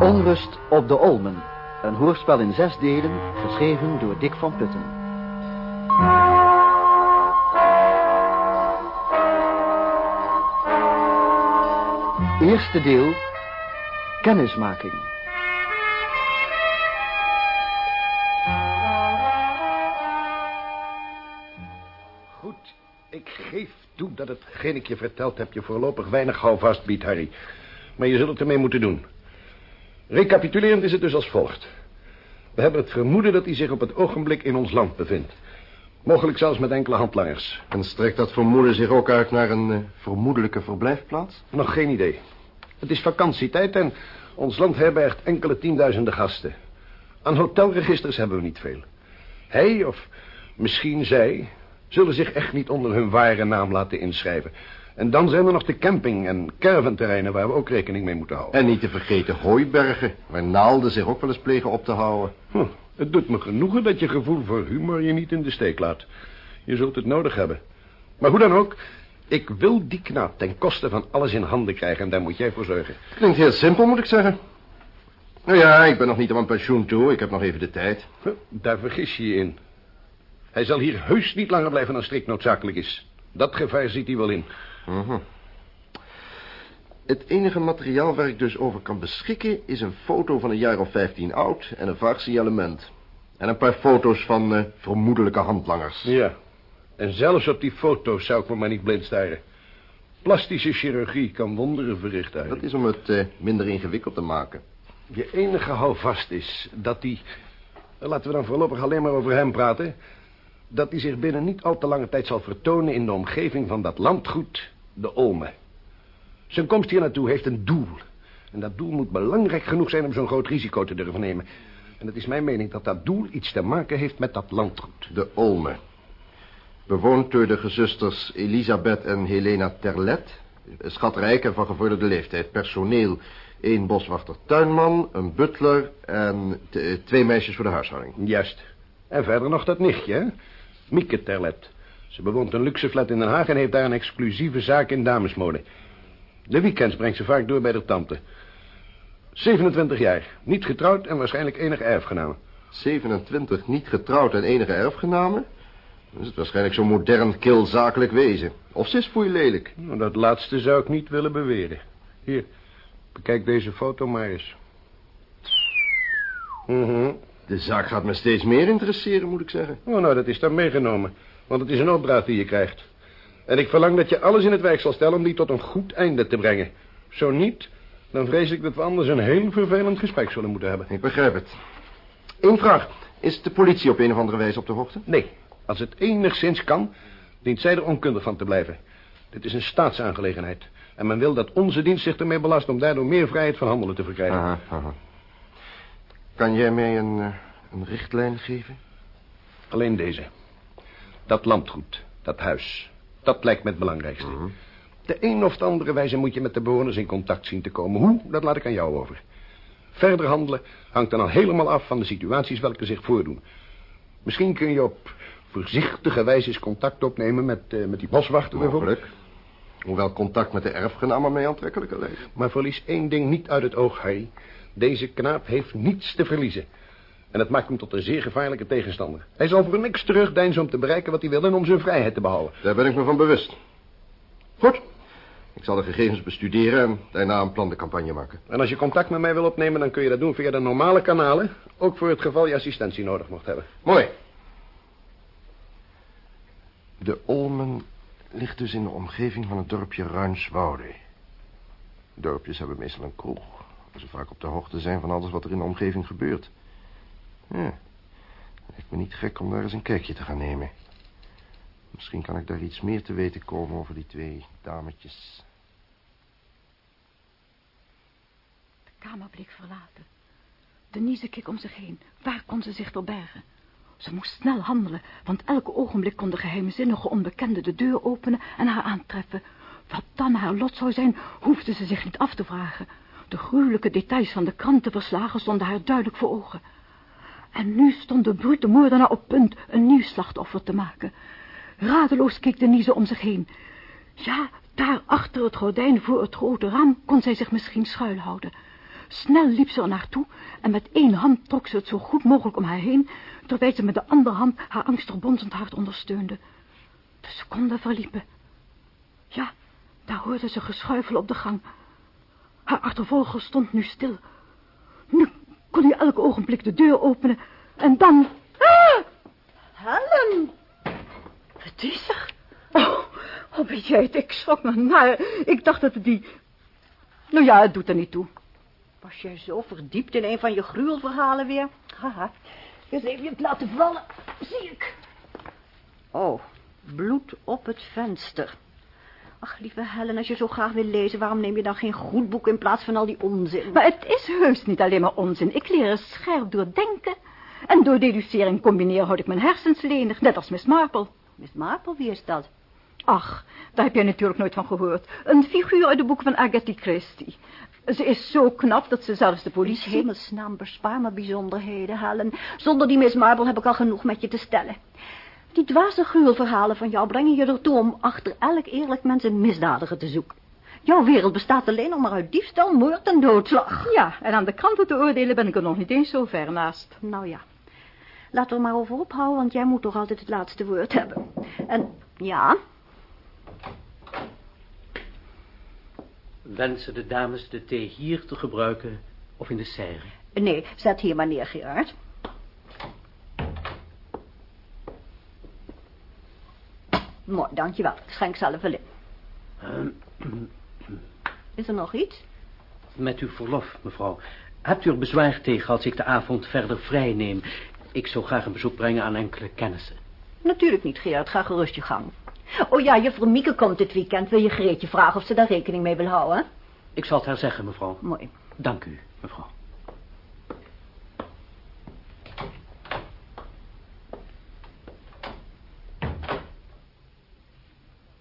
Onrust op de Olmen. Een hoorspel in zes delen, geschreven door Dick van Putten. Eerste deel, kennismaking. Goed, ik geef toe dat hetgeen ik je verteld heb je voorlopig weinig houvast biedt, Harry. Maar je zult het ermee moeten doen. Recapitulerend is het dus als volgt. We hebben het vermoeden dat hij zich op het ogenblik in ons land bevindt. Mogelijk zelfs met enkele handlangers. En strekt dat vermoeden zich ook uit naar een uh, vermoedelijke verblijfplaats? Nog geen idee. Het is vakantietijd en ons land herbergt enkele tienduizenden gasten. Aan hotelregisters hebben we niet veel. Hij, of misschien zij, zullen zich echt niet onder hun ware naam laten inschrijven. En dan zijn er nog de camping- en caravanterreinen waar we ook rekening mee moeten houden. En niet te vergeten hooibergen, waar naalden zich ook wel eens plegen op te houden. Hm, het doet me genoegen dat je gevoel voor humor je niet in de steek laat. Je zult het nodig hebben. Maar hoe dan ook, ik wil die knaap ten koste van alles in handen krijgen en daar moet jij voor zorgen. Klinkt heel simpel, moet ik zeggen. Nou ja, ik ben nog niet aan mijn pensioen toe. Ik heb nog even de tijd. Huh, daar vergis je je in. Hij zal hier heus niet langer blijven dan strikt noodzakelijk is. Dat gevaar ziet hij wel in. -huh. Het enige materiaal waar ik dus over kan beschikken... is een foto van een jaar of vijftien oud en een vaag signalement. En een paar foto's van uh, vermoedelijke handlangers. Ja, en zelfs op die foto's zou ik me maar niet blind staren. Plastische chirurgie kan wonderen verrichten. Dat is om het uh, minder ingewikkeld te maken. Je enige houvast is dat die... Laten we dan voorlopig alleen maar over hem praten... dat hij zich binnen niet al te lange tijd zal vertonen... in de omgeving van dat landgoed, de Olme. Zijn komst hier naartoe heeft een doel. En dat doel moet belangrijk genoeg zijn om zo'n groot risico te durven nemen. En het is mijn mening dat dat doel iets te maken heeft met dat landgoed. De Olme. Bewoond door de gezusters Elisabeth en Helena Terlet. Schatrijk en van gevorderde leeftijd. Personeel, één boswachter tuinman, een butler en twee meisjes voor de huishouding. Juist. En verder nog dat nichtje, hè? Mieke Terlet. Ze bewoont een luxe flat in Den Haag en heeft daar een exclusieve zaak in damesmode. De weekends brengt ze vaak door bij de tante. 27 jaar, niet getrouwd en waarschijnlijk enige erfgename. 27, niet getrouwd en enige erfgename? Dan is het waarschijnlijk zo'n modern, kil zakelijk wezen. Of ze is voor je lelijk. Nou, dat laatste zou ik niet willen beweren. Hier, bekijk deze foto maar eens. Mm -hmm. De zaak gaat me steeds meer interesseren, moet ik zeggen. Oh, nou, dat is dan meegenomen. Want het is een opdracht die je krijgt. En ik verlang dat je alles in het werk zal stellen om die tot een goed einde te brengen. Zo niet, dan vrees ik dat we anders een heel vervelend gesprek zullen moeten hebben. Ik begrijp het. Eén vraag. Is de politie op een of andere wijze op de hoogte? Nee. Als het enigszins kan, dient zij er onkundig van te blijven. Dit is een staatsaangelegenheid. En men wil dat onze dienst zich ermee belast om daardoor meer vrijheid van handelen te verkrijgen. Aha, aha. Kan jij mij een, uh, een richtlijn geven? Alleen deze. Dat landgoed, dat huis, dat lijkt me het belangrijkste. Mhm. De een of de andere wijze moet je met de bewoners in contact zien te komen. Hoe, dat laat ik aan jou over. Verder handelen hangt dan al helemaal af van de situaties welke zich voordoen. Misschien kun je op voorzichtige wijze eens contact opnemen met, uh, met die boswachter bijvoorbeeld. Hoewel contact met de erfgenamen mij aantrekkelijker lijkt. Maar verlies één ding niet uit het oog, Harry. Deze knaap heeft niets te verliezen. En dat maakt hem tot een zeer gevaarlijke tegenstander. Hij zal voor niks terugdeinzen om te bereiken wat hij wil en om zijn vrijheid te behouden. Daar ben ik me van bewust. Goed. Ik zal de gegevens bestuderen en daarna een plan de campagne maken. En als je contact met mij wil opnemen, dan kun je dat doen via de normale kanalen. Ook voor het geval je assistentie nodig mocht hebben. Mooi. De Olmen ligt dus in de omgeving van het dorpje Ruinswoude. Dorpjes hebben meestal een kroeg. Ze vaak op de hoogte zijn van alles wat er in de omgeving gebeurt. Ja, lijkt me niet gek om daar eens een kijkje te gaan nemen. Misschien kan ik daar iets meer te weten komen over die twee dametjes. De kamer bleek verlaten. Denise keek om zich heen. Waar kon ze zich verbergen? Ze moest snel handelen, want elke ogenblik kon de geheimzinnige onbekende de deur openen en haar aantreffen. Wat dan haar lot zou zijn, hoefde ze zich niet af te vragen. De gruwelijke details van de krantenverslagen stonden haar duidelijk voor ogen. En nu stond de brute moordenaar op punt een nieuw slachtoffer te maken. Radeloos keek Denise om zich heen. Ja, daar achter het gordijn voor het grote raam kon zij zich misschien schuilhouden. Snel liep ze er naartoe en met één hand trok ze het zo goed mogelijk om haar heen, terwijl ze met de andere hand haar angstig bonzend hart ondersteunde. De seconden verliepen. Ja, daar hoorde ze geschuifel op de gang. Haar achtervolger stond nu stil. Nu kon hij elk ogenblik de deur openen en dan... Ah! Helen! Wat is er? Oh, oh ben jij het? Ik schrok me naar. Ik dacht dat het die... Nou ja, het doet er niet toe. Was jij zo verdiept in een van je gruwelverhalen weer? Haha, eens even het laten vallen. Zie ik. Oh, bloed op het venster. Ach, lieve Helen, als je zo graag wil lezen... waarom neem je dan geen goed boek in plaats van al die onzin? Maar het is heus niet alleen maar onzin. Ik leer er scherp door denken. En door deduceren combineren houd ik mijn hersens lenig, net als Miss Marple. Miss Marple, wie is dat? Ach, daar heb jij natuurlijk nooit van gehoord. Een figuur uit de boek van Agatha Christie. Ze is zo knap dat ze zelfs de politie... hemelsnaam, bespaar me bijzonderheden, Helen. Zonder die Miss Marple heb ik al genoeg met je te stellen. Die dwaze gruwelverhalen van jou brengen je ertoe om achter elk eerlijk mens een misdadiger te zoeken. Jouw wereld bestaat alleen nog maar uit diefstal, moord en doodslag. Ja, en aan de kranten te oordelen ben ik er nog niet eens zo ver naast. Nou ja, laten we er maar over ophouden, want jij moet toch altijd het laatste woord hebben. En ja, Wensen de dames de thee hier te gebruiken of in de serre? nee, zet hier maar neer, Gerard. Mooi, dankjewel. Ik schenk zelf wel in. Is er nog iets? Met uw verlof, mevrouw. Hebt u er bezwaar tegen als ik de avond verder vrij neem? Ik zou graag een bezoek brengen aan enkele kennissen. Natuurlijk niet, Gerard. Ga gerust je gang. Oh ja, juffrouw Mieke komt dit weekend. Wil je Greetje vragen of ze daar rekening mee wil houden? Ik zal het haar zeggen, mevrouw. Mooi. Dank u, mevrouw.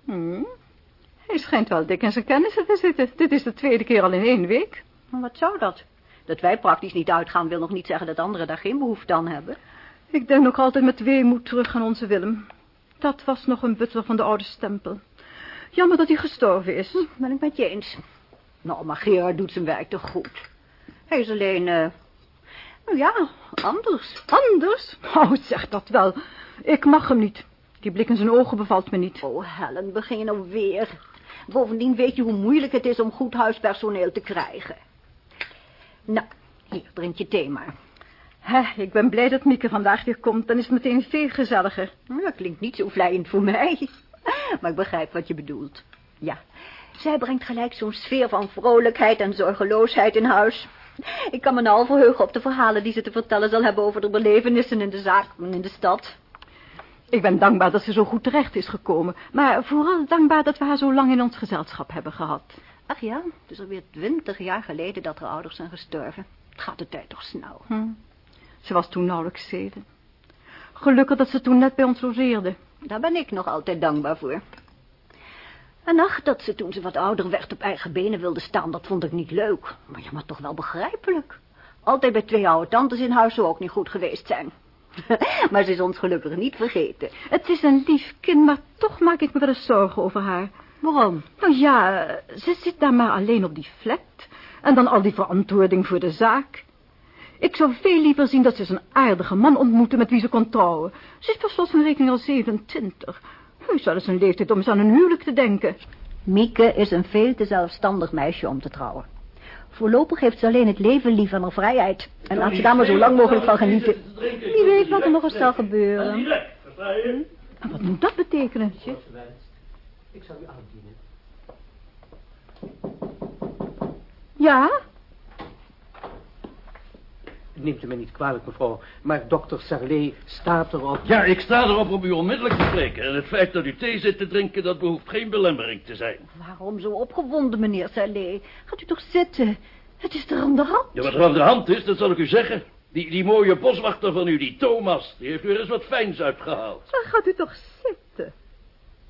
Hmm. Hij schijnt wel dik in zijn kennissen te zitten. Dit is de tweede keer al in één week. Maar wat zou dat? Dat wij praktisch niet uitgaan wil nog niet zeggen dat anderen daar geen behoefte aan hebben. Ik denk nog altijd met weemoed terug aan onze Willem. Dat was nog een butler van de oude stempel. Jammer dat hij gestorven is. Hm, ben ik met je eens. Nou, maar Gerard doet zijn werk toch goed. Hij is alleen, eh, nou ja, anders. Anders? Oh, zeg dat wel. Ik mag hem niet. Die blik in zijn ogen bevalt me niet. Oh, Helen, begin je nou weer. Bovendien weet je hoe moeilijk het is om goed huispersoneel te krijgen. Nou, hier, drink je thee maar. Ik ben blij dat Mieke vandaag weer komt. Dan is het meteen veel gezelliger. Nou, Dat klinkt niet zo vlijend voor mij. Maar ik begrijp wat je bedoelt. Ja, zij brengt gelijk zo'n sfeer van vrolijkheid en zorgeloosheid in huis. Ik kan me nou al verheugen op de verhalen die ze te vertellen zal hebben over de belevenissen in de zaak en in de stad. Ik ben dankbaar dat ze zo goed terecht is gekomen. Maar vooral dankbaar dat we haar zo lang in ons gezelschap hebben gehad. Ach ja, het is alweer twintig jaar geleden dat haar ouders zijn gestorven. Het gaat de tijd toch snel. Hm. Ze was toen nauwelijks zeven. Gelukkig dat ze toen net bij ons logeerde. Daar ben ik nog altijd dankbaar voor. En ach, dat ze toen ze wat ouder werd op eigen benen wilde staan, dat vond ik niet leuk. Maar ja, maar toch wel begrijpelijk. Altijd bij twee oude tantes in huis zou ook niet goed geweest zijn. maar ze is ons gelukkig niet vergeten. Het is een lief kind, maar toch maak ik me wel eens zorgen over haar. Waarom? Nou ja, ze zit daar maar alleen op die flat. En dan al die verantwoording voor de zaak. Ik zou veel liever zien dat ze eens een aardige man ontmoette met wie ze kon trouwen. Ze is per slot van rekening al 27. Heus wel eens een leeftijd om eens aan een huwelijk te denken. Mieke is een veel te zelfstandig meisje om te trouwen. Voorlopig heeft ze alleen het leven lief en haar vrijheid. En laat ze daar maar zo lang mogelijk van genieten. Wie weet wat er nog eens zal gebeuren. En wat moet dat betekenen? Ik zal u aandienen. Ja? Neemt u me niet kwalijk, mevrouw, maar dokter Sarlet staat erop. Ja, ik sta erop om u onmiddellijk te spreken. En het feit dat u thee zit te drinken, dat behoeft geen belemmering te zijn. Waarom zo opgewonden, meneer Salé? Gaat u toch zitten? Het is er aan de hand. Ja, wat er aan de hand is, dat zal ik u zeggen. Die, die mooie boswachter van u, die Thomas, die heeft weer eens wat fijns uitgehaald. Dan gaat u toch zitten.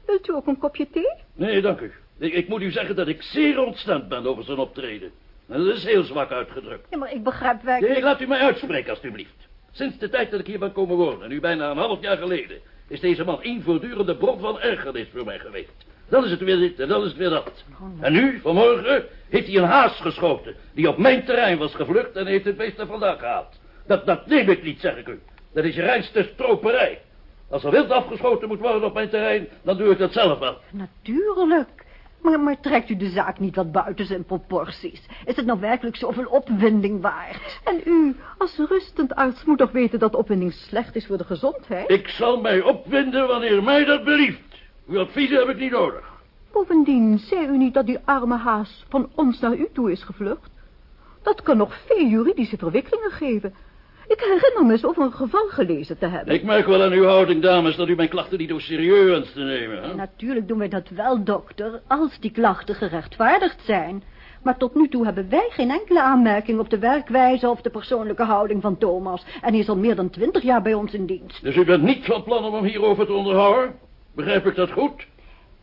Wilt u ook een kopje thee? Nee, dank u. Ik, ik moet u zeggen dat ik zeer ontstemd ben over zijn optreden. En dat is heel zwak uitgedrukt. Ja, maar ik begrijp werkelijk... Nee, laat u mij uitspreken, alstublieft. Sinds de tijd dat ik hier ben komen wonen, nu bijna een half jaar geleden... is deze man één voortdurende bron van ergernis voor mij geweest. Dan is het weer dit en dan is het weer dat. En nu, vanmorgen, heeft hij een haas geschoten... die op mijn terrein was gevlucht en heeft het beest er vandaan gehaald. Dat, dat neem ik niet, zeg ik u. Dat is je reinste stroperij. Als er wild afgeschoten moet worden op mijn terrein... dan doe ik dat zelf wel. Natuurlijk. Maar, maar trekt u de zaak niet wat buiten zijn proporties? Is het nou werkelijk zoveel opwinding waard? En u, als rustend arts, moet toch weten dat opwinding slecht is voor de gezondheid? Ik zal mij opwinden wanneer mij dat belieft. Uw adviezen heb ik niet nodig. Bovendien, zei u niet dat die arme haas van ons naar u toe is gevlucht? Dat kan nog veel juridische verwikkelingen geven. Ik herinner me eens over een geval gelezen te hebben. Ik merk wel aan uw houding, dames, dat u mijn klachten niet zo serieus wenst te nemen. Hè? Natuurlijk doen wij dat wel, dokter, als die klachten gerechtvaardigd zijn. Maar tot nu toe hebben wij geen enkele aanmerking op de werkwijze of de persoonlijke houding van Thomas. En hij is al meer dan twintig jaar bij ons in dienst. Dus u bent niet van plan om hem hierover te onderhouden? Begrijp ik dat goed?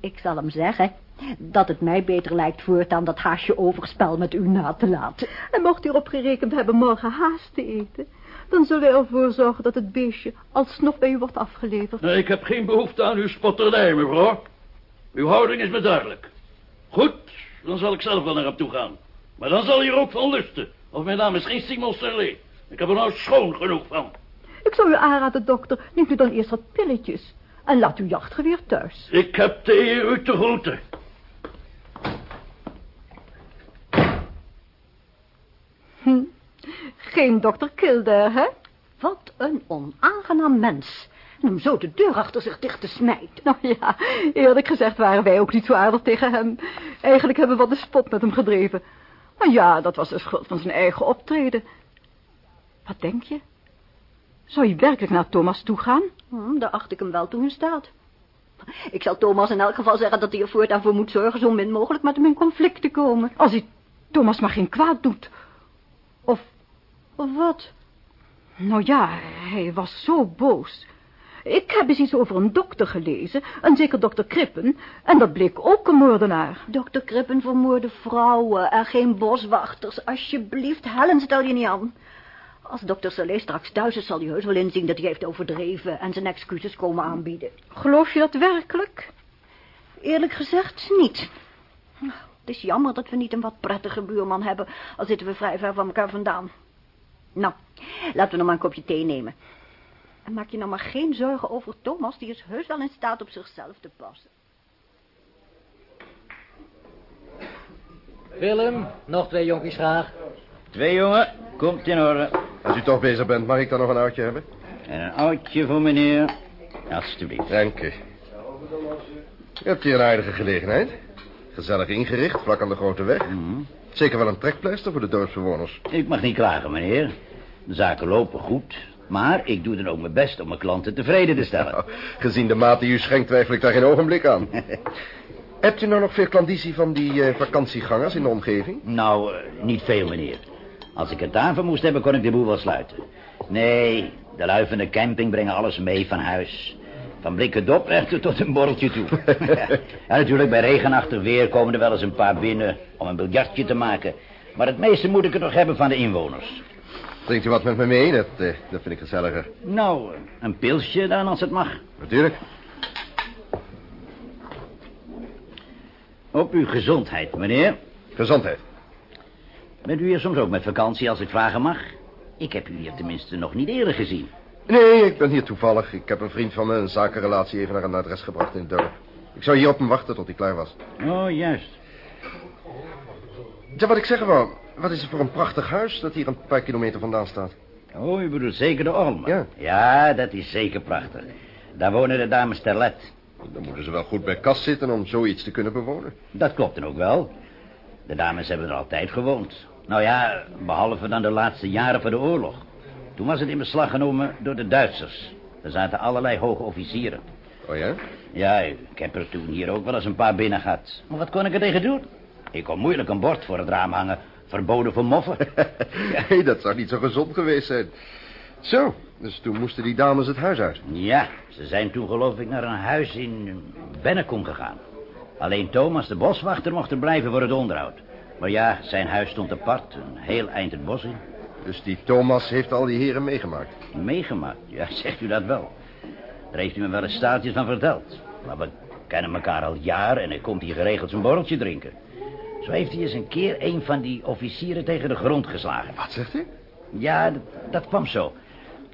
Ik zal hem zeggen dat het mij beter lijkt voortaan dat haasje overspel met u na te laten. En mocht u erop gerekend hebben morgen haast te eten... dan zullen wij ervoor zorgen dat het beestje alsnog bij u wordt afgeleverd. Nee, ik heb geen behoefte aan uw spotternij, mevrouw. Uw houding is me duidelijk. Goed, dan zal ik zelf wel naar hem toe gaan. Maar dan zal hij er ook van lusten. Of mijn naam is geen Simon Sterling. Ik heb er nou schoon genoeg van. Ik zou u aanraden, dokter, neemt u dan eerst wat pilletjes... en laat uw jachtgeweer thuis. Ik heb de eer u te groeten. Hm. Geen dokter Kildare, hè? Wat een onaangenaam mens. En om zo de deur achter zich dicht te smijten. Nou ja, eerlijk gezegd waren wij ook niet zo aardig tegen hem. Eigenlijk hebben we wat de spot met hem gedreven. Maar ja, dat was de schuld van zijn eigen optreden. Wat denk je? Zou je werkelijk naar Thomas toe gaan? Hm, daar acht ik hem wel toe in staat. Ik zal Thomas in elk geval zeggen dat hij er voortaan voor moet zorgen... zo min mogelijk met hem in conflict te komen. Als hij Thomas maar geen kwaad doet. Of wat? nou ja, hij was zo boos. Ik heb eens iets over een dokter gelezen, een zeker dokter Krippen, en dat bleek ook een moordenaar. Dokter Krippen vermoorde vrouwen en geen boswachters. Alsjeblieft, Helen, stel je niet aan. Als dokter Salé straks thuis is, zal hij heus wel inzien dat hij heeft overdreven... en zijn excuses komen aanbieden. Geloof je dat werkelijk? Eerlijk gezegd niet. Het is jammer dat we niet een wat prettige buurman hebben... al zitten we vrij ver van elkaar vandaan. Nou, laten we nog maar een kopje thee nemen. En maak je nou maar geen zorgen over Thomas... die is heus wel in staat op zichzelf te passen. Willem, nog twee jonkies graag. Twee jongen, komt in orde. Als u toch bezig bent, mag ik dan nog een oudje hebben? En een oudje voor meneer. Alsjeblieft. Dank u. U hebt hier een aardige gelegenheid. Gezellig ingericht, vlak aan de grote weg. Mhm. Zeker wel een trekpleister voor de dorpsbewoners. Ik mag niet klagen, meneer. De zaken lopen goed. Maar ik doe dan ook mijn best om mijn klanten tevreden te stellen. Nou, gezien de maat die u schenkt, twijfel ik daar geen ogenblik aan. Hebt u nou nog veel klandizie van die eh, vakantiegangers in de omgeving? Nou, eh, niet veel, meneer. Als ik het daarvoor moest hebben, kon ik de boel wel sluiten. Nee, de lui van de camping brengen alles mee van huis. Van blikken doprechter tot een borreltje toe. ja, natuurlijk, bij regenachtig weer komen er wel eens een paar binnen om een biljartje te maken. Maar het meeste moet ik er toch hebben van de inwoners. Drinkt u wat met me mee? Dat, eh, dat vind ik gezelliger. Nou, een pilsje dan als het mag. Natuurlijk. Op uw gezondheid, meneer. Gezondheid. Bent u hier soms ook met vakantie, als ik vragen mag? Ik heb u hier tenminste nog niet eerder gezien. Nee, ik ben hier toevallig. Ik heb een vriend van me een zakenrelatie even naar een adres gebracht in dorp. Ik zou hier op hem wachten tot hij klaar was. Oh, juist. Ja, wat ik zeggen wou. Wat is het voor een prachtig huis dat hier een paar kilometer vandaan staat? Oh, u bedoelt zeker de Olmen? Ja. Ja, dat is zeker prachtig. Daar wonen de dames Terlet. Dan moeten ze wel goed bij kas zitten om zoiets te kunnen bewonen. Dat klopt dan ook wel. De dames hebben er altijd gewoond. Nou ja, behalve dan de laatste jaren van de oorlog. Toen was het in beslag genomen door de Duitsers. Er zaten allerlei hoge officieren. Oh ja? Ja, ik heb er toen hier ook wel eens een paar binnen gehad. Maar wat kon ik er tegen doen? Ik kon moeilijk een bord voor het raam hangen. Verboden voor moffen. Nee, dat zou niet zo gezond geweest zijn. Zo, dus toen moesten die dames het huis uit. Ja, ze zijn toen geloof ik naar een huis in Bennekom gegaan. Alleen Thomas, de boswachter, mocht er blijven voor het onderhoud. Maar ja, zijn huis stond apart, een heel eind het bos in. Dus die Thomas heeft al die heren meegemaakt. Meegemaakt, ja, zegt u dat wel. Daar heeft u me wel eens staaltjes van verteld. Maar wat kennen elkaar al jaren en hij komt hier geregeld zijn borreltje drinken. Zo heeft hij eens een keer een van die officieren tegen de grond geslagen. Wat zegt u? Ja, dat, dat kwam zo.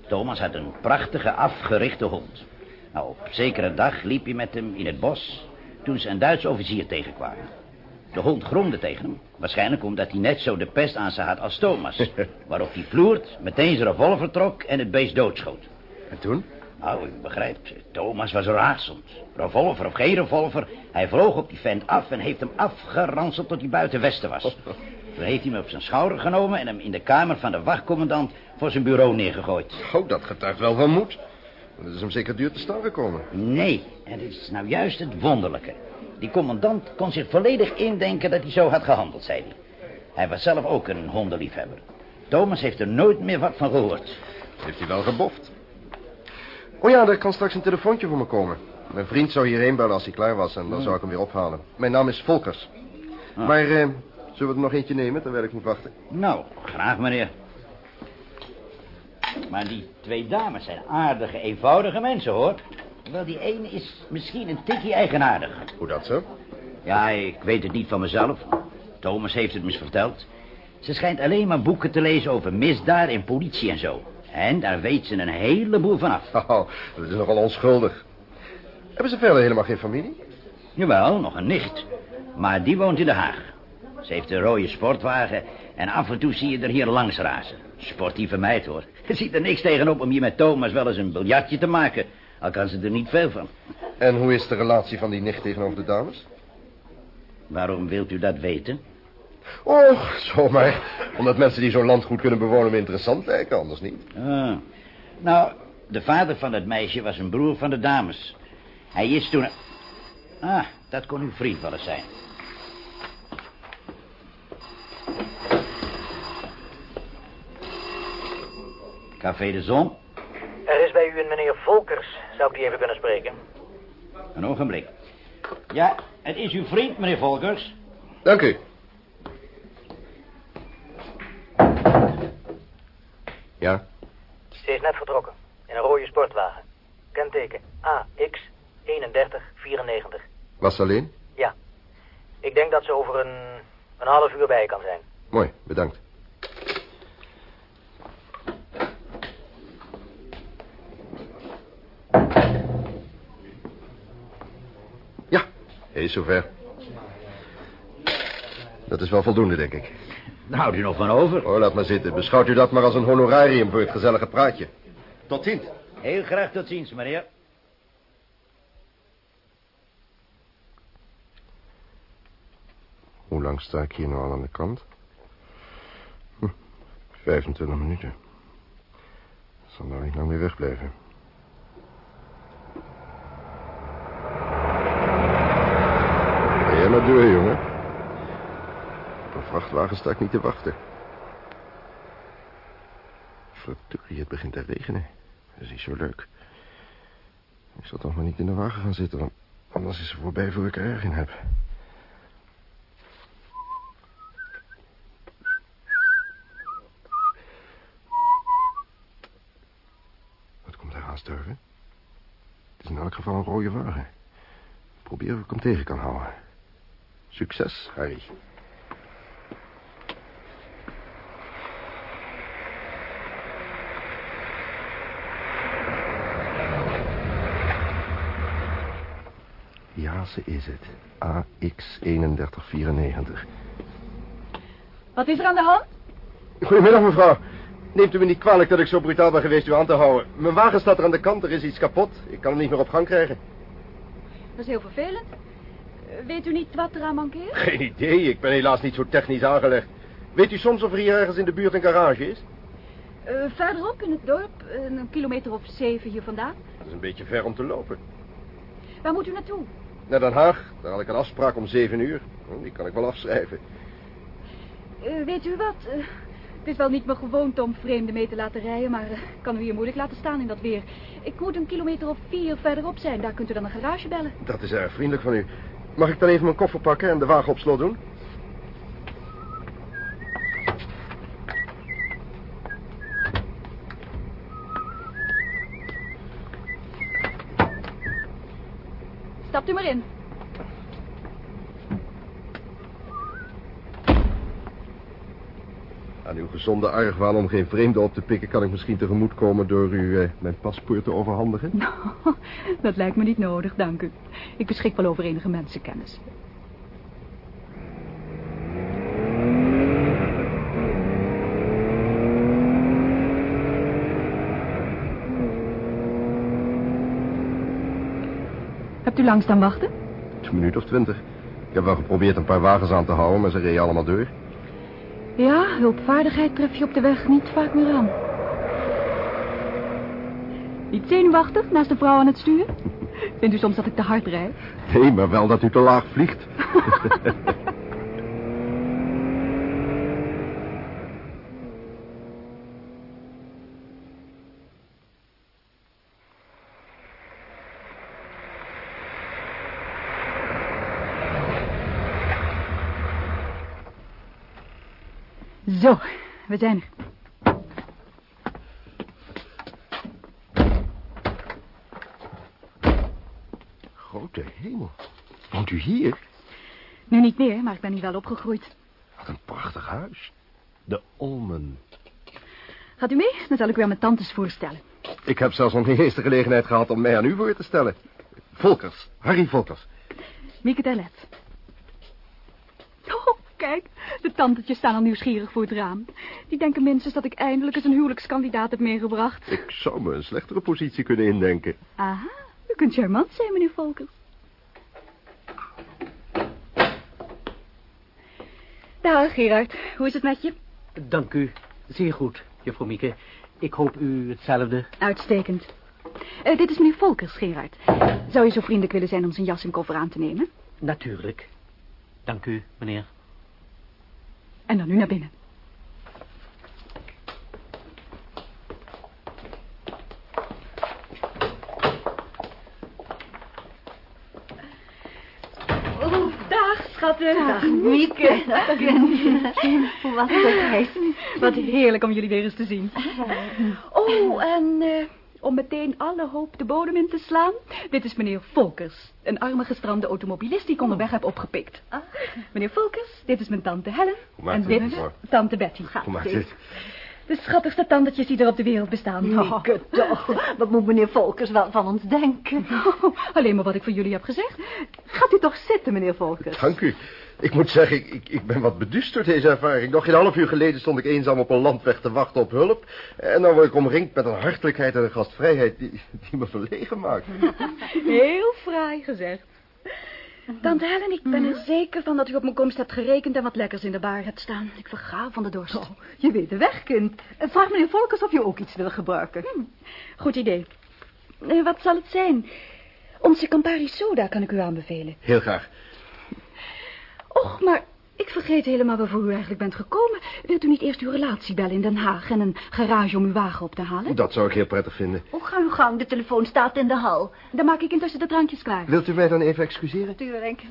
Thomas had een prachtige afgerichte hond. Nou, op zekere dag liep hij met hem in het bos... toen ze een Duitse officier tegenkwamen. De hond gromde tegen hem. Waarschijnlijk omdat hij net zo de pest aan ze had als Thomas. Waarop hij vloert, meteen zijn revolver trok en het beest doodschoot. En toen? Nou, u begrijpt, Thomas was razend. Revolver of geen revolver, hij vloog op die vent af en heeft hem afgeranseld tot hij buiten westen was. Toen heeft hij hem op zijn schouder genomen en hem in de kamer van de wachtcommandant voor zijn bureau neergegooid. Oh, dat getuigt wel van moed. Dat is hem zeker duur te staan gekomen. Nee, en dit is nou juist het wonderlijke. Die commandant kon zich volledig indenken dat hij zo had gehandeld, zei hij. Hij was zelf ook een hondenliefhebber. Thomas heeft er nooit meer wat van gehoord. Heeft hij wel geboft. Oh ja, er kan straks een telefoontje voor me komen. Mijn vriend zou hierheen bellen als hij klaar was en dan zou ik hem weer ophalen. Mijn naam is Volkers. Maar eh, zullen we er nog eentje nemen terwijl ik moet wachten? Nou, graag meneer. Maar die twee dames zijn aardige, eenvoudige mensen, hoor. Wel, die ene is misschien een tikje eigenaardig. Hoe dat zo? Ja, ik weet het niet van mezelf. Thomas heeft het me verteld. Ze schijnt alleen maar boeken te lezen over misdaad en politie en zo. En daar weet ze een heleboel van af. Oh, dat is nogal onschuldig. Hebben ze verder helemaal geen familie? Jawel, nog een nicht. Maar die woont in Den Haag. Ze heeft een rode sportwagen en af en toe zie je er hier langs razen. Sportieve meid, hoor. Er ziet er niks tegenop om hier met Thomas wel eens een biljartje te maken. Al kan ze er niet veel van. En hoe is de relatie van die nicht tegenover de dames? Waarom wilt u dat weten? Och, zomaar. Omdat mensen die zo'n land goed kunnen bewonen me interessant lijken, anders niet. Ah. Nou, de vader van het meisje was een broer van de dames. Hij is toen... Ah, dat kon uw vriend wel eens zijn. Café de Zon. Er is bij u een meneer Volkers. Zou ik die even kunnen spreken? Een ogenblik. Ja, het is uw vriend, meneer Volkers. Dank u. Ja? Ze is net vertrokken. In een rode sportwagen. Kenteken AX 3194. Was ze alleen? Ja. Ik denk dat ze over een, een half uur bij kan zijn. Mooi, bedankt. Ja, hij is zover. Dat is wel voldoende, denk ik. Daar houdt u nog van over. Oh, laat maar zitten. Beschouwt u dat maar als een honorarium voor het gezellige praatje. Tot ziens. Heel graag tot ziens, meneer. Hoe lang sta ik hier nou al aan de kant? Hm, 25 minuten. Ik zal nou niet lang meer wegblijven. Ga jij maar door, jongen. Op een vrachtwagen sta ik niet te wachten. Verdorie, het begint te regenen. Dat is niet zo leuk. Ik zal toch maar niet in de wagen gaan zitten, want anders is ze voorbij voor ik er erg in heb. Wat komt daar aansturven? Het is in elk geval een rode wagen. Probeer of ik hem tegen kan houden. Succes, Harry. Is het. AX3194. Wat is er aan de hand? Goedemiddag, mevrouw. Neemt u me niet kwalijk dat ik zo brutaal ben geweest u aan te houden. Mijn wagen staat er aan de kant, er is iets kapot. Ik kan hem niet meer op gang krijgen. Dat is heel vervelend. Eh, Weet u niet wat eraan mankeert? Geen idee, ik ben helaas niet zo technisch aangelegd. Weet u soms of er hier ergens in de buurt een garage is? Eh, verderop in het dorp, eh, een kilometer of zeven hier vandaan. Dat is een beetje ver om te lopen. Waar moet u naartoe? Naar Den Haag, daar had ik een afspraak om zeven uur. Oh, Die kan ik wel afschrijven. Eh, weet u wat? Eh, het is wel niet mijn gewoonte om vreemden mee te laten rijden, maar ik kan u hier moeilijk laten staan in dat weer. Ik moet een kilometer of vier verderop zijn. Daar kunt u dan een garage bellen. Dat is erg vriendelijk van u. Mag ik dan even mijn koffer pakken en de wagen op slot doen? Stapt u maar in. Aan uw gezonde argwaan om geen vreemde op te pikken... kan ik misschien tegemoetkomen door u eh, mijn paspoort te overhandigen? Nou, dat lijkt me niet nodig, dank u. Ik beschik wel over enige mensenkennis. U lang staan wachten? Een minuut of twintig. Ik heb wel geprobeerd een paar wagens aan te houden, maar ze reden allemaal door. Ja, hulpvaardigheid tref je op de weg niet vaak meer aan. Niet zenuwachtig naast een vrouw aan het stuur? Vindt u soms dat ik te hard rijd? Nee, maar wel dat u te laag vliegt. Zo, we zijn er. Grote hemel. Woont u hier? Nu niet meer, maar ik ben hier wel opgegroeid. Wat een prachtig huis. De Olmen. Gaat u mee? Dan zal ik u aan mijn tantes voorstellen. Ik heb zelfs nog niet eens de gelegenheid gehad om mij aan u voor te stellen. Volkers, Harry Volkers. Mieke Terlet. Kijk. De tantetjes staan al nieuwsgierig voor het raam. Die denken minstens dat ik eindelijk eens een huwelijkskandidaat heb meegebracht. Ik zou me een slechtere positie kunnen indenken. Aha, u kunt charmant zijn, meneer Volkers. Dag, Gerard. Hoe is het met je? Dank u. Zeer goed, juffrouw Mieke. Ik hoop u hetzelfde. Uitstekend. Eh, dit is meneer Volkers, Gerard. Zou je zo vriendelijk willen zijn om zijn jas en koffer aan te nemen? Natuurlijk. Dank u, meneer. En dan nu naar binnen. Oh, dag, schatten. Dag, Mieke. Dag. Hoe was het? Wat heerlijk om jullie weer eens te zien. Oh, en eh, om meteen alle hoop de bodem in te slaan. Dit is meneer Volkers, een arme gestrande automobilist die ik onderweg heb opgepikt. Meneer Volkers, dit is mijn tante Helen. En dit is tante Betty. Hoe maakt het? De schattigste tandetjes die er op de wereld bestaan. Mieke, toch. Wat moet meneer Volkers wel van ons denken? Oh, alleen maar wat ik voor jullie heb gezegd. Gaat u toch zitten, meneer Volkers? Dank u. Ik moet zeggen, ik, ik, ik ben wat beduust door deze ervaring. Nog geen half uur geleden stond ik eenzaam op een landweg te wachten op hulp. En dan word ik omringd met een hartelijkheid en een gastvrijheid die, die me verlegen maakt. Heel fraai gezegd. Tante Helen, ik ben er zeker van dat u op mijn komst hebt gerekend en wat lekkers in de bar hebt staan. Ik verga van de dorst. Oh, je weet de weg, kind. Vraag meneer Volkers of je ook iets wil gebruiken. Goed idee. Eh, wat zal het zijn? Onze Campari soda kan ik u aanbevelen. Heel graag. Och, maar ik vergeet helemaal waarvoor u eigenlijk bent gekomen. Wilt u niet eerst uw relatie bellen in Den Haag en een garage om uw wagen op te halen? Dat zou ik heel prettig vinden. Oh, ga uw gang. De telefoon staat in de hal. Dan maak ik intussen de drankjes klaar. Wilt u mij dan even excuseren? Tuurlijk.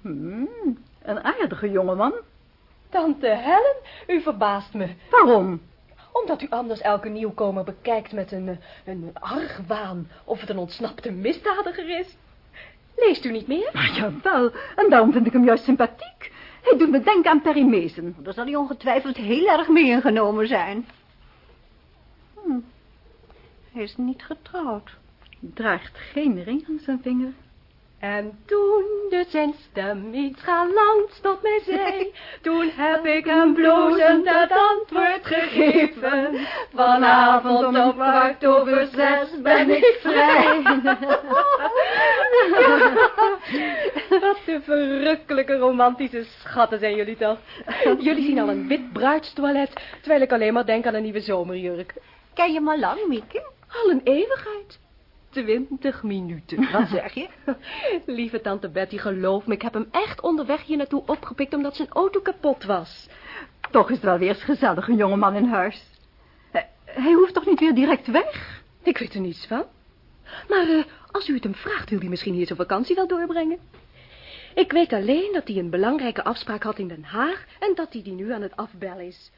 Hmm, een aardige jongeman. Tante Helen, u verbaast me. Waarom? Omdat u anders elke nieuwkomer bekijkt met een, eh, een argwaan of het een ontsnapte misdadiger is. Leest u niet meer? Maar jawel, en daarom vind ik hem juist sympathiek. Hij doet me denken aan Perry Mason. Daar zal hij ongetwijfeld heel erg mee ingenomen zijn. Hm. Hij is niet getrouwd. Draagt geen ring aan zijn vinger. En toen de zenstem iets galants tot mij zei, toen heb ik hem blozend het antwoord gegeven. Vanavond om kwart over zes ben ik vrij. Wat een verrukkelijke romantische schatten zijn jullie toch. Jullie zien al een wit bruidstoilet, terwijl ik alleen maar denk aan een nieuwe zomerjurk. Ken je al lang, Mieke? Al een eeuwigheid. Twintig minuten. Wat zeg je? Lieve tante Betty, geloof me, ik heb hem echt onderweg hier naartoe opgepikt omdat zijn auto kapot was. Toch is het wel weer eens gezellig, een jongeman in huis. Eh, Hij hoeft toch niet weer direct weg? Ik weet er niets van. Maar eh, als u het hem vraagt, wil hij misschien hier zijn vakantie wel doorbrengen. Ik weet alleen dat hij een belangrijke afspraak had in Den Haag en dat hij die nu aan het afbellen is.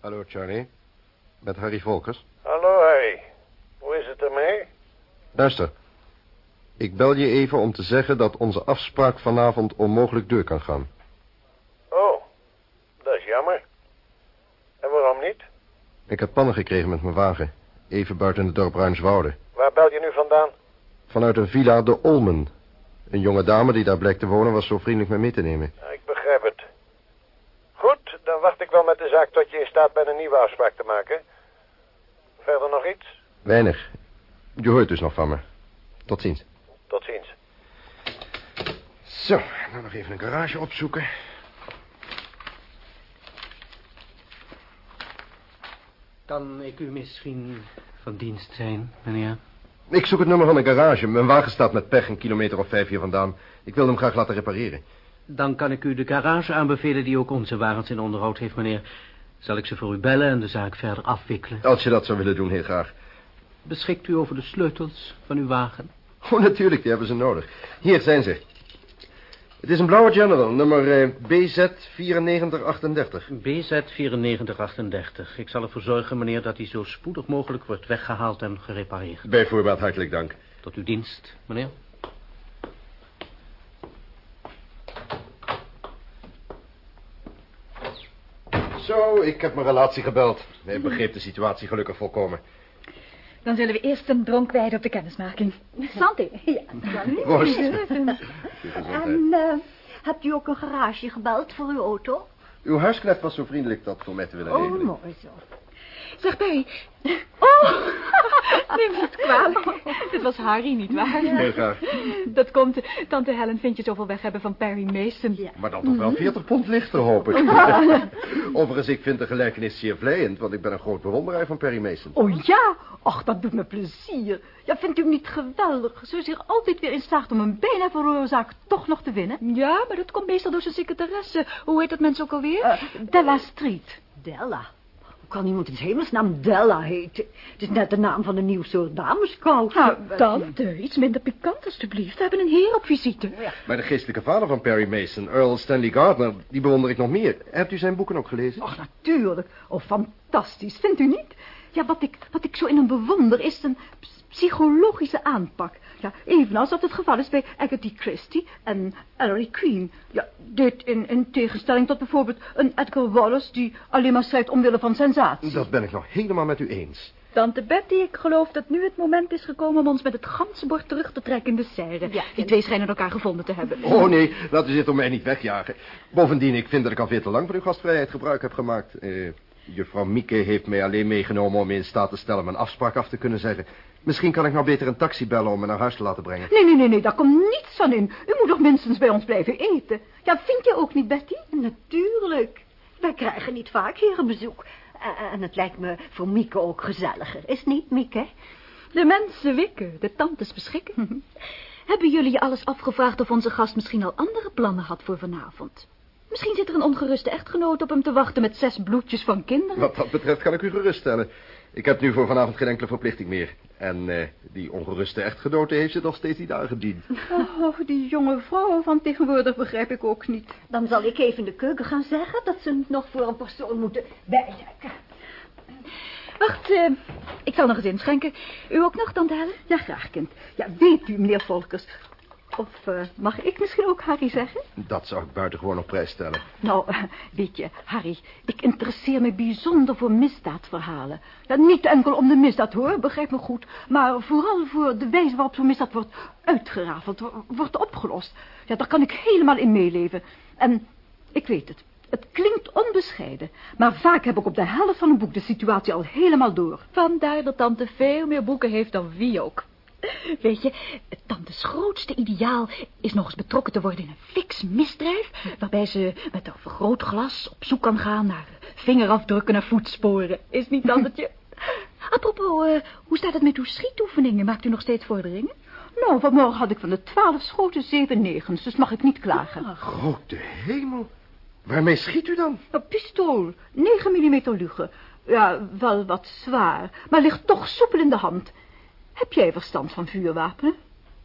Hallo, Charlie. Met Harry Volkers. Hallo, Harry. Hoe is het ermee? Luister. Ik bel je even om te zeggen dat onze afspraak vanavond onmogelijk door kan gaan. Oh, dat is jammer. En waarom niet? Ik heb pannen gekregen met mijn wagen. Even buiten het dorp Ruinswoude. Waar bel je nu vandaan? Vanuit een villa de Olmen. Een jonge dame die daar blijkt te wonen was zo vriendelijk me mee te nemen. Ja, ik begrijp het. Goed, dan wacht ik wel met de zaak tot je in staat bent een nieuwe afspraak te maken. Verder nog iets? Weinig. Je hoort dus nog van me. Tot ziens. Tot ziens. Zo, nou nog even een garage opzoeken. Kan ik u misschien van dienst zijn, meneer? Ik zoek het nummer van een garage. Mijn wagen staat met pech een kilometer of vijf hier vandaan. Ik wil hem graag laten repareren. Dan kan ik u de garage aanbevelen die ook onze wagens in onderhoud heeft, meneer. Zal ik ze voor u bellen en de zaak verder afwikkelen? Als je dat zou willen doen, heel graag. Beschikt u over de sleutels van uw wagen? Oh, natuurlijk, die hebben ze nodig. Hier zijn ze. Het is een blauwe General, nummer eh, BZ 9438. BZ 9438. Ik zal ervoor zorgen, meneer, dat hij zo spoedig mogelijk wordt weggehaald en gerepareerd. Bijvoorbeeld, hartelijk dank. Tot uw dienst, meneer. Zo, ik heb mijn relatie gebeld. Hij begreep de situatie gelukkig volkomen. Dan zullen we eerst een dronk wijden op de kennismaking. Santé. Ja, Worst. En eh, hebt u ook een garage gebeld voor uw auto? Uw huisknecht was zo vriendelijk dat voor mij te willen Oh, regelen. mooi zo. Zeg, Perry. Oh, neem niet kwalijk. Dit was Harry, niet waar? Heel graag. Dat komt, tante Helen vindt je zoveel weg hebben van Perry Mason. Ja. Maar dan toch wel 40 pond lichter, hoop ik. Overigens, ik vind de gelijkenis zeer vleiend, want ik ben een groot bewonderaar van Perry Mason. Oh ja? Och, dat doet me plezier. Ja, vindt u hem niet geweldig? Zo is hij er altijd weer in slaagt om een bijna verloren zaak toch nog te winnen. Ja, maar dat komt meestal door zijn secretaresse. Hoe heet dat mens ook alweer? Della Street. Della. Kan iemand in hemelsnaam Della heten? Het is net de naam van een nieuw soort dameskous. Nou, tante, iets minder pikant alstublieft. We hebben een heer op visite. Maar de geestelijke vader van Perry Mason, Earl Stanley Gardner, die bewonder ik nog meer. Hebt u zijn boeken ook gelezen? Och, natuurlijk. Oh, fantastisch. Vindt u niet? Ja, wat ik, wat ik zo in hem bewonder is zijn ps- psychologische aanpak. Ja, evenals dat het geval is bij Agatha Christie en Ellery Queen. Ja, dit in, in tegenstelling tot bijvoorbeeld een Edgar Wallace... die alleen maar schrijft omwille van sensatie. Dat ben ik nog helemaal met u eens. Tante Betty, ik geloof dat nu het moment is gekomen... om ons met het ganzenbord terug te trekken in de serre. Ja. Die twee schijnen elkaar gevonden te hebben. Oh nee, laat u zich door mij niet wegjagen. Bovendien, ik vind dat ik al veel te lang van uw gastvrijheid gebruik heb gemaakt. Eh, juffrouw Mieke heeft mij alleen meegenomen om me in staat te stellen mijn afspraak af te kunnen zeggen. Misschien kan ik nou beter een taxi bellen om me naar huis te laten brengen. Nee, nee, nee, nee, daar komt niets van in. U moet toch minstens bij ons blijven eten. Ja, vind je ook niet, Betty? Natuurlijk. Wij krijgen niet vaak hier een bezoek. En- En het lijkt me voor Mieke ook gezelliger. Is het niet, Mieke? De mensen wikken, de tantes beschikken. Hebben jullie je alles afgevraagd of onze gast misschien al andere plannen had voor vanavond? Misschien zit er een ongeruste echtgenoot op hem te wachten met zes bloedjes van kinderen. Wat dat betreft kan ik u geruststellen. Ik heb nu voor vanavond geen enkele verplichting meer. En eh, die ongeruste echtgenote heeft ze nog steeds niet aangediend. Oh, die jonge vrouwen van tegenwoordig begrijp ik ook niet. Dan zal ik even in de keuken gaan zeggen dat ze nog voor een persoon moeten bijdekken. Wacht, eh, ik zal nog eens inschenken. U ook nog, tante Helen? Ja, graag, kind. Ja, weet u, meneer Volkers. Of eh, mag ik misschien ook Harry zeggen? Dat zou ik buitengewoon op prijs stellen. Nou, eh, weet je, Harry, ik interesseer me bijzonder voor misdaadverhalen. Ja, niet enkel om de misdaad, hoor, begrijp me goed. Maar vooral voor de wijze waarop zo'n misdaad wordt uitgerafeld, wo- wordt opgelost. Ja, daar kan ik helemaal in meeleven. En ik weet het, het klinkt onbescheiden. Maar vaak heb ik op de helft van een boek de situatie al helemaal door. Vandaar dat tante veel meer boeken heeft dan wie ook. Weet je, tantes grootste ideaal is nog eens betrokken te worden in een fix misdrijf... waarbij ze met een vergrootglas op zoek kan gaan naar vingerafdrukken en voetsporen. Is niet tantetje? Apropos, eh, hoe staat het met uw schietoefeningen? Maakt u nog steeds vorderingen? Nou, vanmorgen had ik van de twaalf schoten zeven negens, dus mag ik niet klagen. Grote hemel. Waarmee schiet u dan? Een pistool, 9 mm lugen. Ja, wel wat zwaar, maar ligt toch soepel in de hand. Heb jij verstand van vuurwapenen?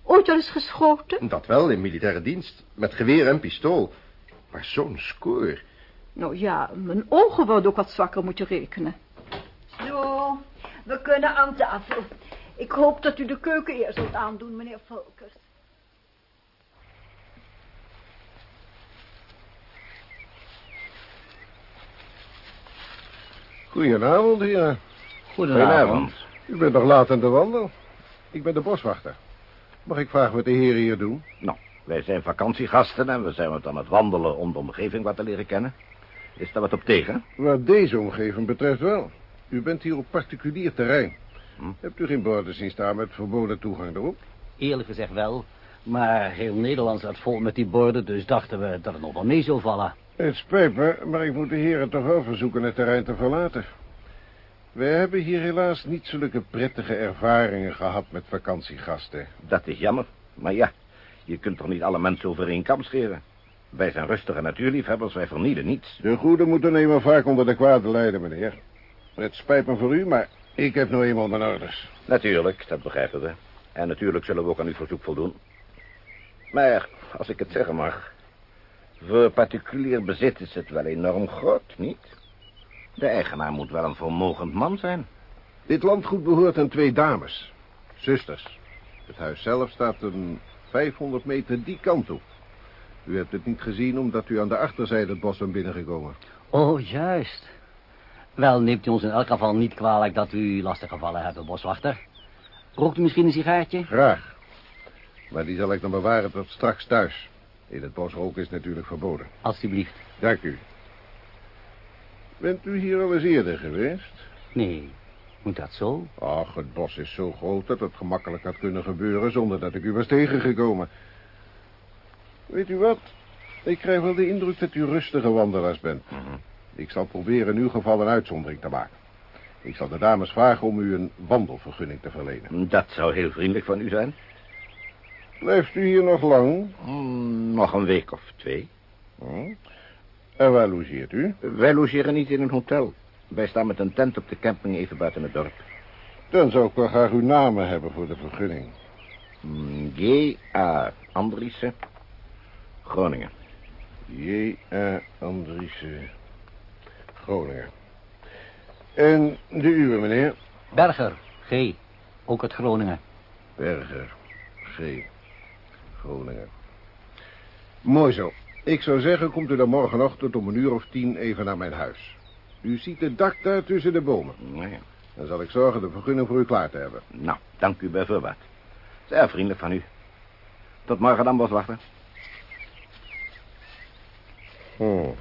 Ooit al eens geschoten? Dat wel, in militaire dienst. Met geweer en pistool. Maar zo'n score. Nou ja, mijn ogen worden ook wat zwakker, moet je rekenen. Zo, we kunnen aan tafel. Ik hoop dat u de keuken eerst zult aandoen, meneer Volkers. Goedenavond, heren. Goedenavond. U bent nog laat aan de wandel. Ik ben de boswachter. Mag ik vragen wat de heren hier doen? Nou, wij zijn vakantiegasten en we zijn wat aan het wandelen om de omgeving wat te leren kennen. Is daar wat op tegen? Wat deze omgeving betreft wel. U bent hier op particulier terrein. Hm. Hebt u geen borden zien staan met verboden toegang erop? Eerlijk gezegd wel. Maar heel Nederland staat vol met die borden, dus dachten we dat het nog wel mee zou vallen. Het spijt me, maar ik moet de heren toch wel verzoeken het terrein te verlaten. We hebben hier helaas niet zulke prettige ervaringen gehad met vakantiegasten. Dat is jammer. Maar ja, je kunt toch niet alle mensen over één kam scheren? Wij zijn rustige natuurliefhebbers, wij vernielen niets. De goede moeten eenmaal vaak onder de kwade lijden, meneer. Het spijt me voor u, maar ik heb nou eenmaal mijn orders. Natuurlijk, dat begrijpen we. En natuurlijk zullen we ook aan uw verzoek voldoen. Maar, als ik het zeggen mag... voor particulier bezit is het wel enorm groot, niet? De eigenaar moet wel een vermogend man zijn. Dit landgoed behoort aan twee dames. Zusters. Het huis zelf staat een 500 meter die kant op. U hebt het niet gezien omdat u aan de achterzijde het bos bent binnengekomen. Oh, juist. Wel, neemt u ons in elk geval niet kwalijk dat u lastig gevallen hebben, boswachter. Rookt u misschien een sigaartje? Graag. Maar die zal ik dan bewaren tot straks thuis. In het bos roken is natuurlijk verboden. Alsjeblieft. Dank u. Bent u hier al eens eerder geweest? Nee, moet dat zo? Ach, het bos is zo groot dat het gemakkelijk had kunnen gebeuren zonder dat ik u was tegengekomen. Weet u wat? Ik krijg wel de indruk dat u rustige wandelaars bent. Ik zal proberen in uw geval een uitzondering te maken. Ik zal de dames vragen om u een wandelvergunning te verlenen. Dat zou heel vriendelijk van u zijn. Blijft u hier nog lang? Mm, nog een week of twee. Hm? En waar logeert u? Wij logeren niet in een hotel. Wij staan met een tent op de camping even buiten het dorp. Dan zou ik wel graag uw namen hebben voor de vergunning. Mm, J.A. Andriessen, Groningen. J.A. Andriessen, Groningen. En de uwe, meneer? Berger, G. Ook uit Groningen. Berger, G. Groningen. Mooi zo. Ik zou zeggen, komt u dan morgenochtend om een uur of tien even naar mijn huis. U ziet het dak daar tussen de bomen. Dan zal ik zorgen de vergunning voor u klaar te hebben. Nou, dank u bij voorbaat. Zeer vriendelijk van u. Tot morgen dan, boswachter. Hm.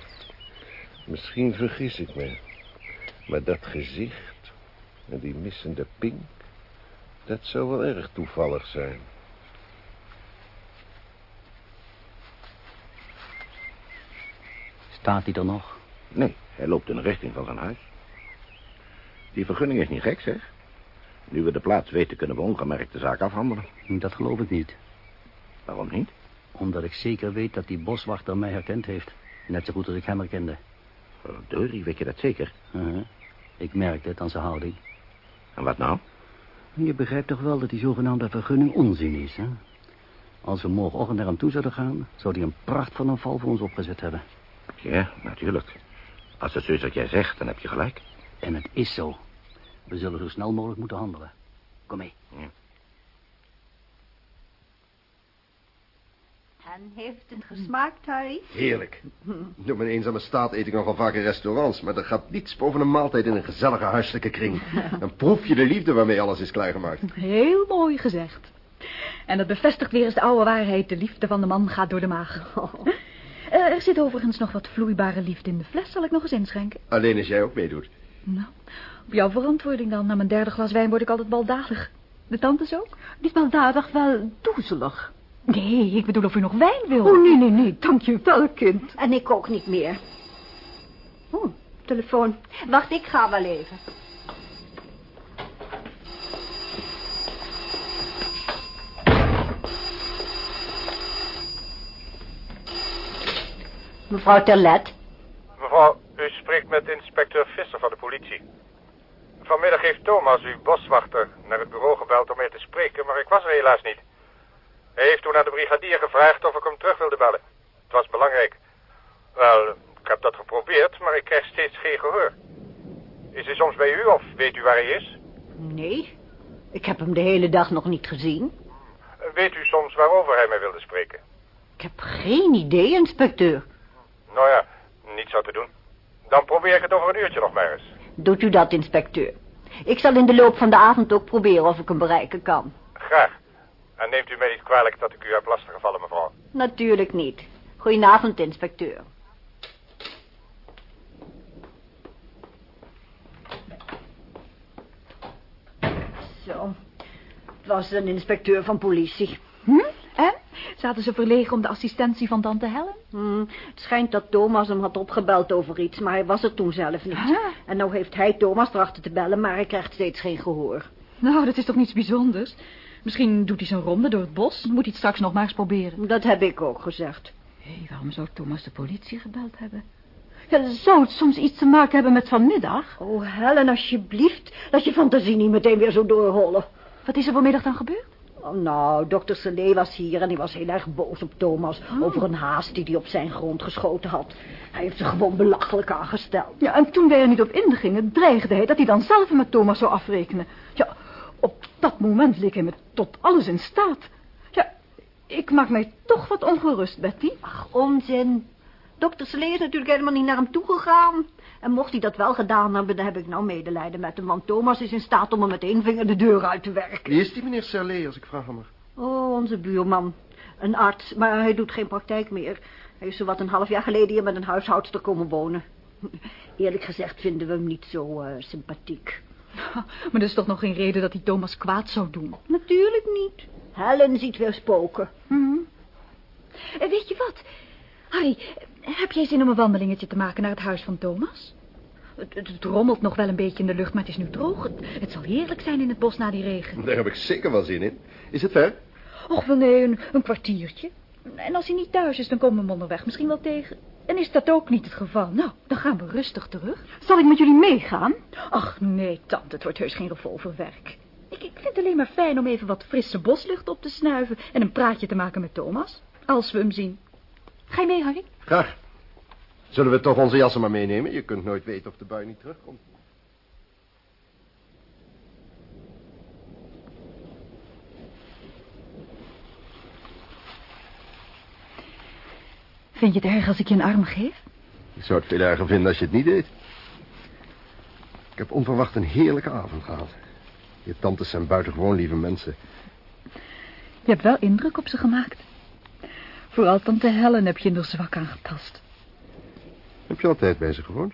Misschien vergis ik me. Maar dat gezicht en die missende pink... dat zou wel erg toevallig zijn. Staat hij er nog? Nee, hij loopt in de richting van zijn huis. Die vergunning is niet gek, zeg. Nu we de plaats weten, kunnen we ongemerkt de zaak afhandelen. Dat geloof ik niet. Waarom niet? Omdat ik zeker weet dat die boswachter mij herkend heeft. Net zo goed als ik hem herkende. Verdorie, weet je dat zeker? Uh-huh. Ik merkte het aan zijn houding. En wat nou? Je begrijpt toch wel dat die zogenaamde vergunning onzin is, hè? Als we morgenochtend naar hem toe zouden gaan... zou hij een pracht van een val voor ons opgezet hebben. Ja, natuurlijk. Als het zo is wat jij zegt, dan heb je gelijk. En het is zo. We zullen zo snel mogelijk moeten handelen. Kom mee. Ja. En heeft het gesmaakt, Harry? Heerlijk. Door mijn eenzame staat eet ik nogal vaak in restaurants... maar er gaat niets boven een maaltijd in een gezellige huiselijke kring. Dan proef je de liefde waarmee alles is klaargemaakt. Heel mooi gezegd. En dat bevestigt weer eens de oude waarheid. De liefde van de man gaat door de maag. Eh, er zit overigens nog wat vloeibare liefde in de fles. Zal ik nog eens inschenken? Alleen als jij ook meedoet. Nou, op jouw verantwoording dan. Na mijn derde glas wijn word ik altijd baldadig. De tantes ook? Niet baldadig, wel doezelig. Nee, ik bedoel of u nog wijn wil. Oh, nee, nee, nee. Dank je wel, kind. En ik ook niet meer. Oh, telefoon. Wacht, ik ga wel even. Mevrouw Terlet. Mevrouw, u spreekt met inspecteur Visser van de politie. Vanmiddag heeft Thomas, uw boswachter, naar het bureau gebeld om mee te spreken, maar ik was er helaas niet. Hij heeft toen aan de brigadier gevraagd of ik hem terug wilde bellen. Het was belangrijk. Wel, Ik heb dat geprobeerd, maar ik krijg steeds geen gehoor. Is hij soms bij u of weet u waar hij is? Nee, ik heb hem de hele dag nog niet gezien. Weet u soms waarover hij mij wilde spreken? Ik heb geen idee, inspecteur. Nou ja, niets aan te doen. Dan probeer ik het over een uurtje nog maar eens. Doet u dat, inspecteur? Ik zal in de loop van de avond ook proberen of ik hem bereiken kan. Graag. En neemt u mij niet kwalijk dat ik u heb lastiggevallen, mevrouw. Natuurlijk niet. Goedenavond, inspecteur. Zo. Het was een inspecteur van politie. En? Zaten ze verlegen om de assistentie van tante Helen? Hm, het schijnt dat Thomas hem had opgebeld over iets, maar hij was er toen zelf niet. Ah. En nou heeft hij Thomas erachter te bellen, maar hij krijgt steeds geen gehoor. Nou, dat is toch niets bijzonders? Misschien doet hij zijn ronde door het bos. Moet hij het straks nog maar eens proberen. Dat heb ik ook gezegd. Hé, waarom zou Thomas de politie gebeld hebben? Ja, zou het soms iets te maken hebben met vanmiddag? Oh, Helen, alsjeblieft. Laat je fantasie niet meteen weer zo doorhollen. Wat is er vanmiddag dan gebeurd? Oh, nou, dokter Salé was hier en hij was heel erg boos op Thomas... over een haas die hij op zijn grond geschoten had. Hij heeft ze gewoon belachelijk aangesteld. Ja, en toen wij er niet op ingingen, dreigde hij dat hij dan zelf met Thomas zou afrekenen. Ja, op dat moment leek hij me tot alles in staat. Ja, ik maak mij toch wat ongerust, Betty. Ach, onzin. Dokter Salé is natuurlijk helemaal niet naar hem toegegaan. En mocht hij dat wel gedaan hebben, dan heb ik nou medelijden met hem... want Thomas is in staat om hem met één vinger de deur uit te werken. Wie is die meneer Serlé, als ik vragen mag? Oh, onze buurman. Een arts, maar hij doet geen praktijk meer. Hij is zowat een half jaar geleden hier met een huishoudster komen wonen. Eerlijk gezegd vinden we hem niet zo eh, sympathiek. Maar dat is toch nog geen reden dat hij Thomas kwaad zou doen? Natuurlijk niet. Helen ziet weer spoken. Mhm. Eh, Weet je wat? Harry, heb jij zin om een wandelingetje te maken naar het huis van Thomas? Het, het, het rommelt nog wel een beetje in de lucht, maar het is nu droog. Het, het zal heerlijk zijn in het bos na die regen. Daar heb ik zeker wel zin in. Is het ver? Och, wel nee, een, een kwartiertje. En als hij niet thuis is, dan komen we hem onderweg misschien wel tegen. En is dat ook niet het geval? Nou, dan gaan we rustig terug. Zal ik met jullie meegaan? Ach, nee, tante, het wordt heus geen revolverwerk. Ik, ik vind het alleen maar fijn om even wat frisse boslucht op te snuiven... en een praatje te maken met Thomas, als we hem zien. Ga je mee, Harry? Graag. Zullen we toch onze jassen maar meenemen? Je kunt nooit weten of de bui niet terugkomt. Vind je het erg als ik je een arm geef? Ik zou het veel erger vinden als je het niet deed. Ik heb onverwacht een heerlijke avond gehad. Je tantes zijn buitengewoon lieve mensen. Je hebt wel indruk op ze gemaakt. Vooral tante Helen heb je er zwak aangetast. Heb je altijd bij ze gewoond?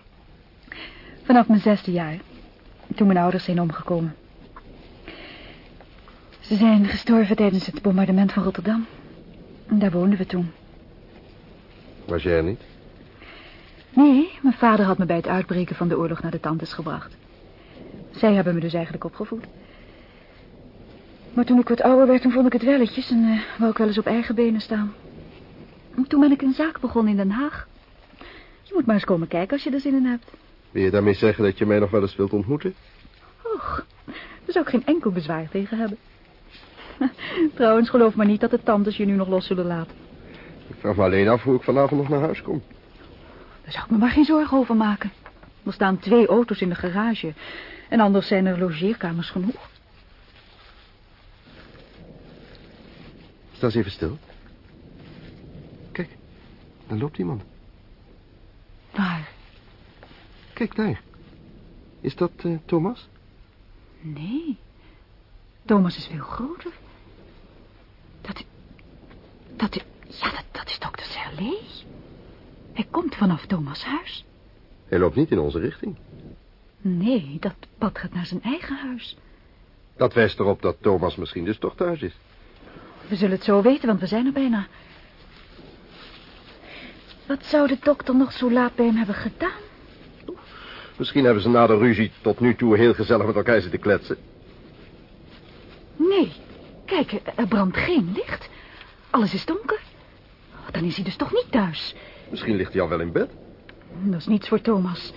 Vanaf mijn zesde jaar. Toen mijn ouders zijn omgekomen. Ze zijn gestorven tijdens het bombardement van Rotterdam. Daar woonden we toen. Was jij er niet? Nee, mijn vader had me bij het uitbreken van de oorlog naar de tantes gebracht. Zij hebben me dus eigenlijk opgevoed. Maar toen ik wat ouder werd, toen vond ik het welletjes en eh, wou ik wel eens op eigen benen staan. En toen ben ik een zaak begonnen in Den Haag. Je moet maar eens komen kijken als je er zin in hebt. Wil je daarmee zeggen dat je mij nog wel eens wilt ontmoeten? Och, daar zou ik geen enkel bezwaar tegen hebben. Trouwens, geloof maar niet dat de tantes je nu nog los zullen laten. Ik vraag me alleen af hoe ik vanavond nog naar huis kom. Daar zou ik me maar geen zorgen over maken. Er staan twee auto's in de garage. En anders zijn er logeerkamers genoeg. Sta eens even stil. Kijk, daar loopt iemand. Waar? Kijk daar. Is dat eh, Thomas? Nee. Thomas is veel groter. Dat is... Dat is... Ja, dat, dat is dokter Serlé. Hij komt vanaf Thomas' huis. Hij loopt niet in onze richting. Nee, dat pad gaat naar zijn eigen huis. Dat wijst erop dat Thomas misschien dus toch thuis is. We zullen het zo weten, want we zijn er bijna. Wat zou de dokter nog zo laat bij hem hebben gedaan? Misschien hebben ze na de ruzie tot nu toe heel gezellig met elkaar zitten kletsen. Nee, kijk, er brandt geen licht. Alles is donker. Dan is hij dus toch niet thuis. Misschien ligt hij al wel in bed. Dat is niets voor Thomas.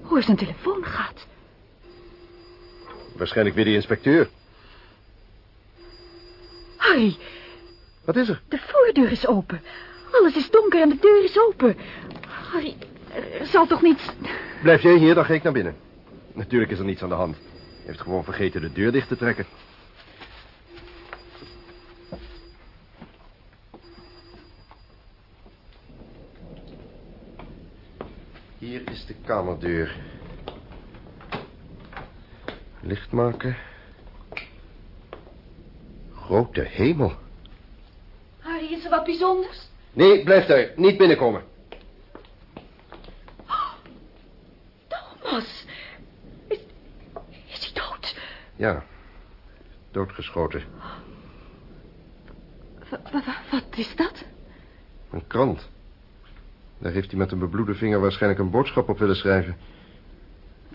Hoe is zijn telefoon gaat? Waarschijnlijk weer die inspecteur. Harry, Wat is er? De voordeur is open. Alles is donker en de deur is open. Harry, er zal toch niets... Blijf jij hier, dan ga ik naar binnen. Natuurlijk is er niets aan de hand. Hij heeft gewoon vergeten de deur dicht te trekken. Hier is de kamerdeur. Licht maken. Grote hemel. Harry, is er wat bijzonders? Nee, blijf daar. Niet binnenkomen. Thomas. Is, is hij dood? Ja, doodgeschoten. Wa- wa- wa- wat is dat? Een krant. Daar heeft hij met een bebloede vinger waarschijnlijk een boodschap op willen schrijven.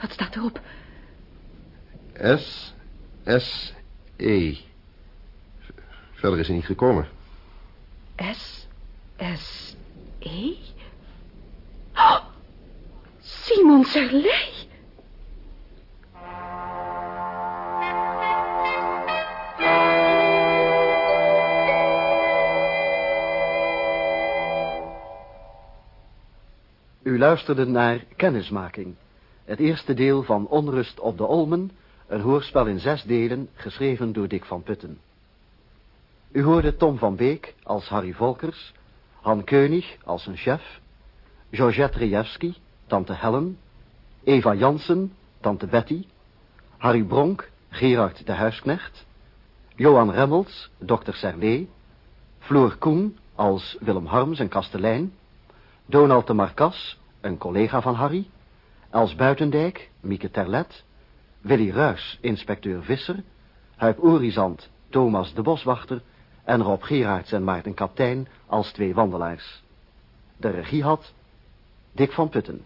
Wat staat erop? S. S. E. Verder is hij niet gekomen. S. S. E? Oh, Simon Serley. U luisterde naar Kennismaking. Het eerste deel van Onrust op de Olmen, een hoorspel in zes delen, geschreven door Dick van Putten. U hoorde Tom van Beek als Harry Volkers, Han Keunig als een chef, Georgette Rejewski, tante Helen, Eva Jansen, tante Betty, Harry Bronk, Gerard de Huisknecht, Johan Remmels, dokter Serlé, Floor Koen als Willem Harms en kastelein, Donald de Marcas, een collega van Harry, Els Buitendijk, Mieke Terlet, Willy Ruys, inspecteur Visser, Huip Orizant, Thomas de Boswachter en Rob Gerards en Maarten Kaptein als twee wandelaars. De regie had Dick van Putten.